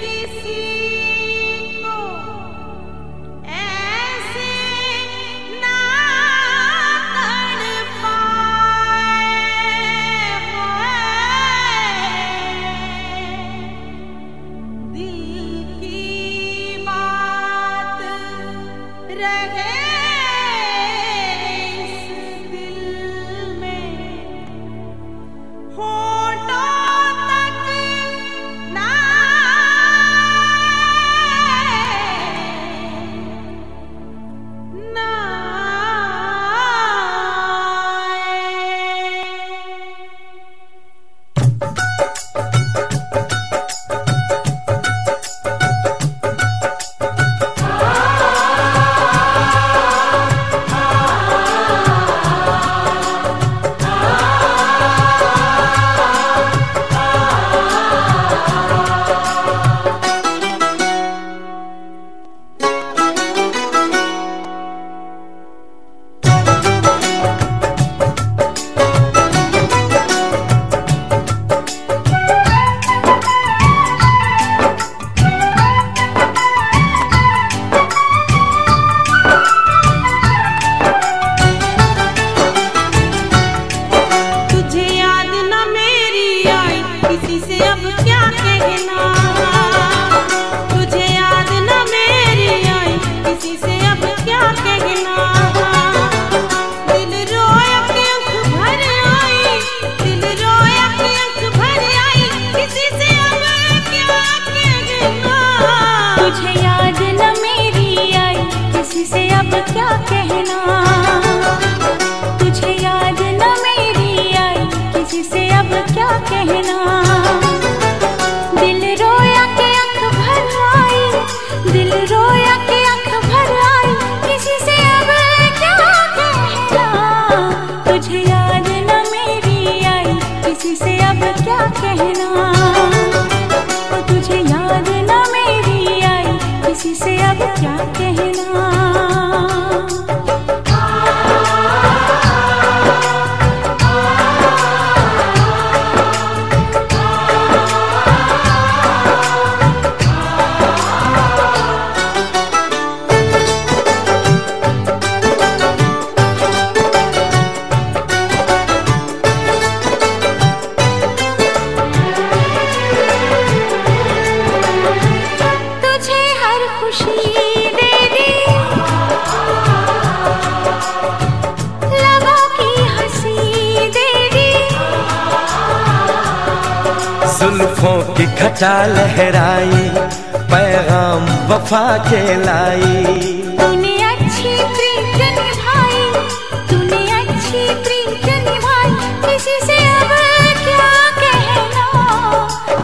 किसी Oh. खचा लहराई, पैगाम वफा के लाई। तूने अच्छी प्रीत निभाई, तूने अच्छी प्रीत निभाई से अब क्या कहना?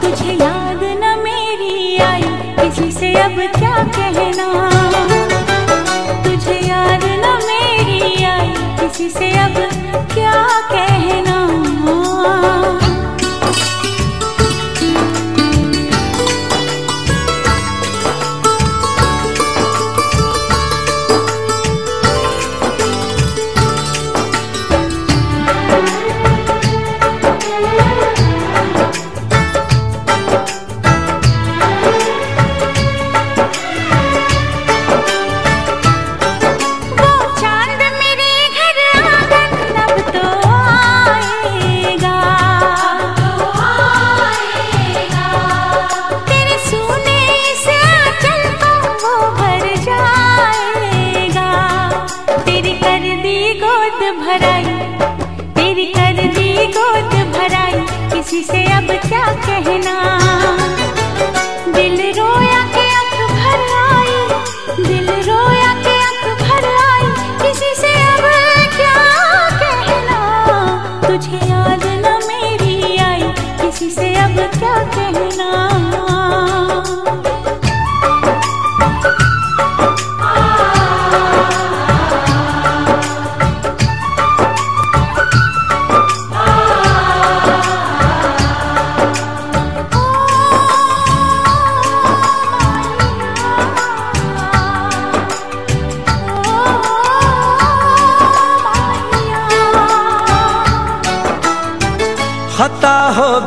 तुझे याद न मेरी आई, किसी से अब क्या कहना? तुझे याद न मेरी आई, किसी से अब से अब क्या कह?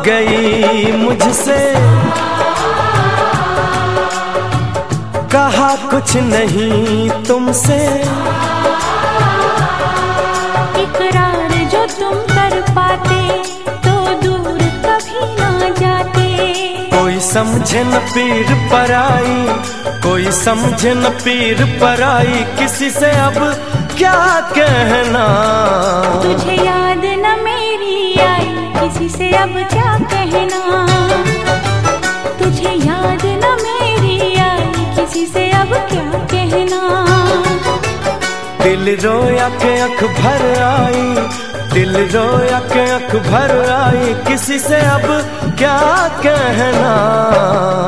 गई मुझसे। कहा कुछ नहीं तुमसे। इकरार जो तुम कर पाते तो दूर कभी ना जाते। कोई समझे न पीर पराई कोई समझे न पीर पराई किसी से अब क्या कहना? तुझे याद इसे अब क्या कहना? तुझे याद न मेरी आई किसी से अब क्या कहना? दिल रोया के अख भर आई दिल रोया के अख भर आई किसी से अब क्या कहना?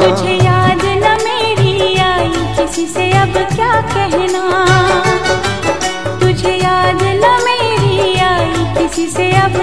तुझे याद न मेरी आई किसी से अब क्या कहना? तुझे याद न मेरी आई किसी से अब